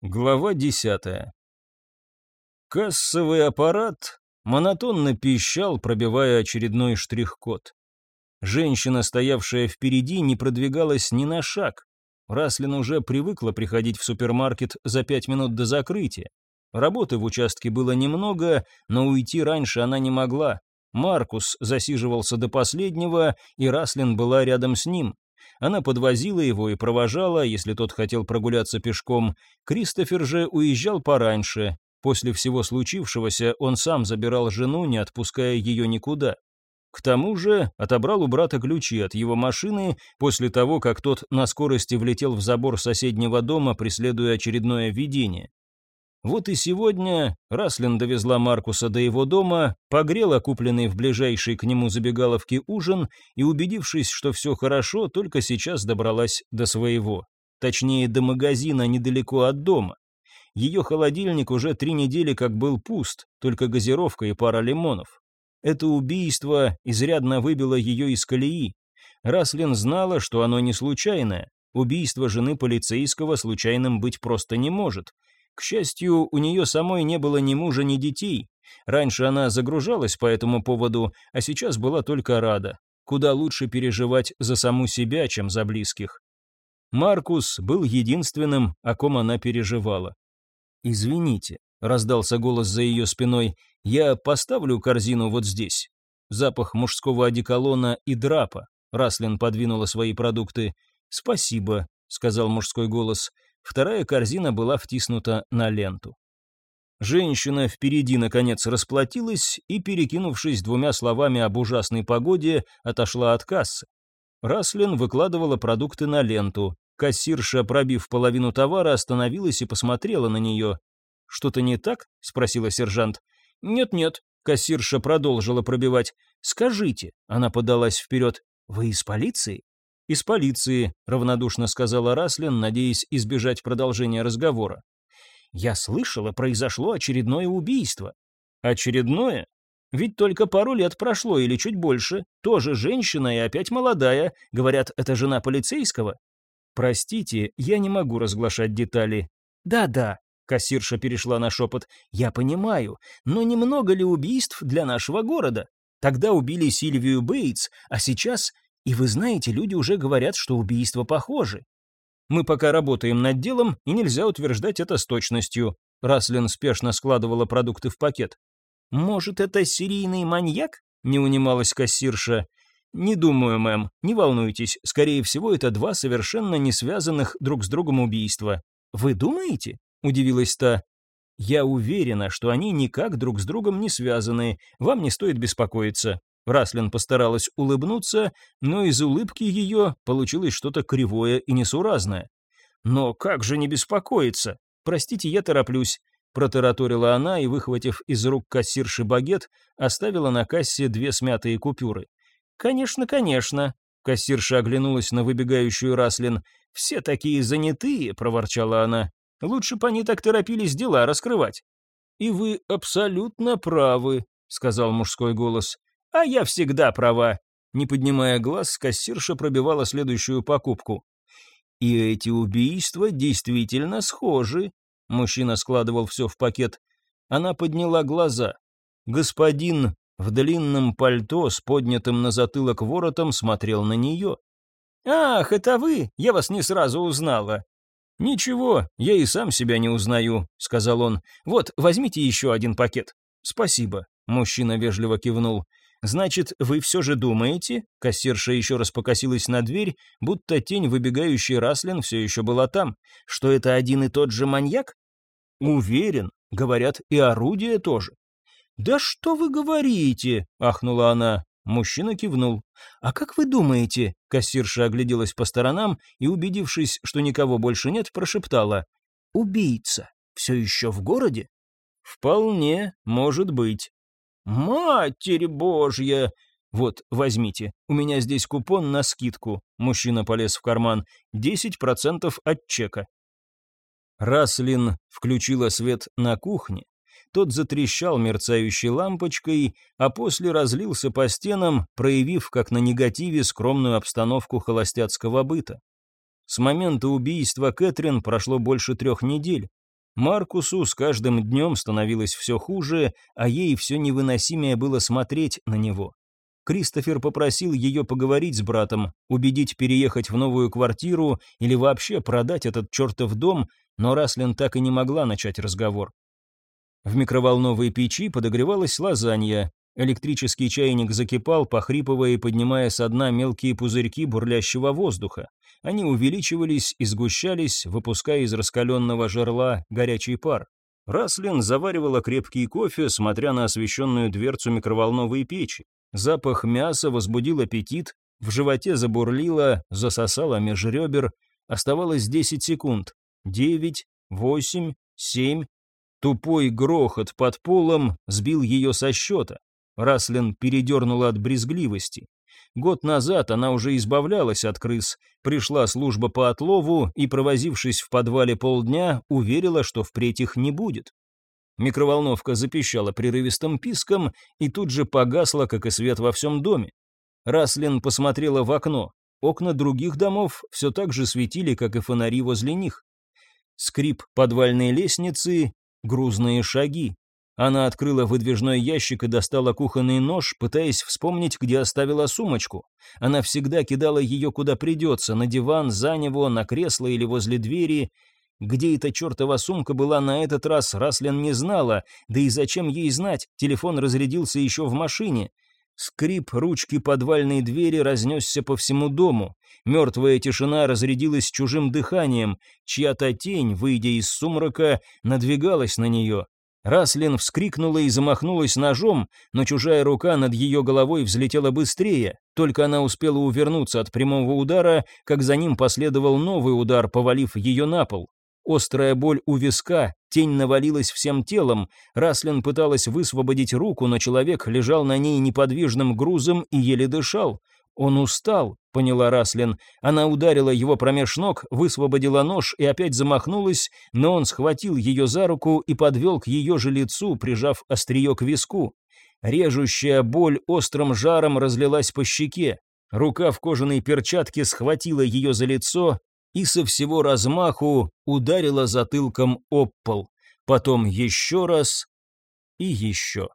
Глава десятая. Кассовый аппарат монотонно пищал, пробивая очередной штрих-код. Женщина, стоявшая впереди, не продвигалась ни на шаг. Раслин уже привыкла приходить в супермаркет за пять минут до закрытия. Работы в участке было немного, но уйти раньше она не могла. Маркус засиживался до последнего, и Раслин была рядом с ним. Она подвозила его и провожала, если тот хотел прогуляться пешком. Кристофер же уезжал пораньше. После всего случившегося он сам забирал жену, не отпуская ее никуда. К тому же отобрал у брата ключи от его машины после того, как тот на скорости влетел в забор соседнего дома, преследуя очередное видение. Вот и сегодня Раслин довезла Маркуса до его дома, погрела купленный в ближайшей к нему забегаловке ужин и, убедившись, что все хорошо, только сейчас добралась до своего. Точнее, до магазина недалеко от дома. Ее холодильник уже три недели как был пуст, только газировка и пара лимонов. Это убийство изрядно выбило ее из колеи. Раслин знала, что оно не случайное. Убийство жены полицейского случайным быть просто не может. К счастью, у нее самой не было ни мужа, ни детей. Раньше она загружалась по этому поводу, а сейчас была только рада. Куда лучше переживать за саму себя, чем за близких. Маркус был единственным, о ком она переживала. «Извините», — раздался голос за ее спиной, — «я поставлю корзину вот здесь». Запах мужского одеколона и драпа. Раслин подвинула свои продукты. «Спасибо», — сказал мужской голос. Вторая корзина была втиснута на ленту. Женщина впереди, наконец, расплатилась и, перекинувшись двумя словами об ужасной погоде, отошла от кассы. Раслин выкладывала продукты на ленту. Кассирша, пробив половину товара, остановилась и посмотрела на нее. «Что-то не так?» — спросила сержант. «Нет-нет», — кассирша продолжила пробивать. «Скажите», — она подалась вперед, — «вы из полиции?» «Из полиции», — равнодушно сказала Раслин, надеясь избежать продолжения разговора. «Я слышала, произошло очередное убийство». «Очередное? Ведь только пару лет прошло или чуть больше. Тоже женщина и опять молодая. Говорят, это жена полицейского». «Простите, я не могу разглашать детали». «Да-да», — кассирша перешла на шепот, — «я понимаю, но немного ли убийств для нашего города? Тогда убили Сильвию Бейтс, а сейчас и вы знаете, люди уже говорят, что убийства похожи. Мы пока работаем над делом, и нельзя утверждать это с точностью. Раслин спешно складывала продукты в пакет. Может, это серийный маньяк? Не унималась кассирша. Не думаю, мэм, не волнуйтесь. Скорее всего, это два совершенно не связанных друг с другом убийства. Вы думаете? Удивилась та. Я уверена, что они никак друг с другом не связаны. Вам не стоит беспокоиться. Раслин постаралась улыбнуться, но из улыбки ее получилось что-то кривое и несуразное. «Но как же не беспокоиться? Простите, я тороплюсь», — протараторила она и, выхватив из рук кассирши багет, оставила на кассе две смятые купюры. «Конечно, конечно», — кассирша оглянулась на выбегающую Раслин. «Все такие занятые», — проворчала она. «Лучше бы они так торопились дела раскрывать». «И вы абсолютно правы», — сказал мужской голос. А я всегда права. Не поднимая глаз, кассирша пробивала следующую покупку. И эти убийства действительно схожи. Мужчина складывал все в пакет. Она подняла глаза. Господин в длинном пальто с поднятым на затылок воротом смотрел на нее. «Ах, это вы! Я вас не сразу узнала!» «Ничего, я и сам себя не узнаю», — сказал он. «Вот, возьмите еще один пакет». «Спасибо», — мужчина вежливо кивнул. «Значит, вы все же думаете?» Кассирша еще раз покосилась на дверь, будто тень выбегающий Раслин все еще была там. «Что это один и тот же маньяк?» «Уверен. Говорят, и орудие тоже». «Да что вы говорите?» — ахнула она. Мужчина кивнул. «А как вы думаете?» Кассирша огляделась по сторонам и, убедившись, что никого больше нет, прошептала. «Убийца все еще в городе?» «Вполне, может быть». «Матерь Божья!» «Вот, возьмите, у меня здесь купон на скидку», мужчина полез в карман, «10% от чека». Раслин включила свет на кухне. Тот затрещал мерцающей лампочкой, а после разлился по стенам, проявив, как на негативе, скромную обстановку холостяцкого быта. С момента убийства Кэтрин прошло больше трех недель. Маркусу с каждым днем становилось все хуже, а ей все невыносимее было смотреть на него. Кристофер попросил ее поговорить с братом, убедить переехать в новую квартиру или вообще продать этот чертов дом, но Раслин так и не могла начать разговор. В микроволновой печи подогревалась лазанья, электрический чайник закипал, похрипывая и поднимая со дна мелкие пузырьки бурлящего воздуха. Они увеличивались и сгущались, выпуская из раскаленного жерла горячий пар. Раслин заваривала крепкий кофе, смотря на освещенную дверцу микроволновой печи. Запах мяса возбудил аппетит, в животе забурлило, засосало меж ребер. Оставалось 10 секунд. 9, 8, 7. Тупой грохот под полом сбил ее со счета. Раслин передернула от брезгливости. Год назад она уже избавлялась от крыс, пришла служба по отлову и, провозившись в подвале полдня, уверила, что впредь их не будет. Микроволновка запищала прерывистым писком и тут же погасла, как и свет во всем доме. Раслин посмотрела в окно. Окна других домов все так же светили, как и фонари возле них. Скрип подвальной лестницы, грузные шаги. Она открыла выдвижной ящик и достала кухонный нож, пытаясь вспомнить, где оставила сумочку. Она всегда кидала ее куда придется, на диван, за него, на кресло или возле двери. Где эта чертова сумка была на этот раз, Раслин не знала, да и зачем ей знать, телефон разрядился еще в машине. Скрип ручки подвальной двери разнесся по всему дому. Мертвая тишина разрядилась чужим дыханием, чья-то тень, выйдя из сумрака, надвигалась на нее. Раслин вскрикнула и замахнулась ножом, но чужая рука над ее головой взлетела быстрее. Только она успела увернуться от прямого удара, как за ним последовал новый удар, повалив ее на пол. Острая боль у виска, тень навалилась всем телом. Раслин пыталась высвободить руку, но человек лежал на ней неподвижным грузом и еле дышал. Он устал, поняла Раслин. Она ударила его промеж ног, высвободила нож и опять замахнулась, но он схватил ее за руку и подвел к ее же лицу, прижав острие к виску. Режущая боль острым жаром разлилась по щеке. Рука в кожаной перчатке схватила ее за лицо, и со всего размаху ударила затылком об пол, потом еще раз и еще.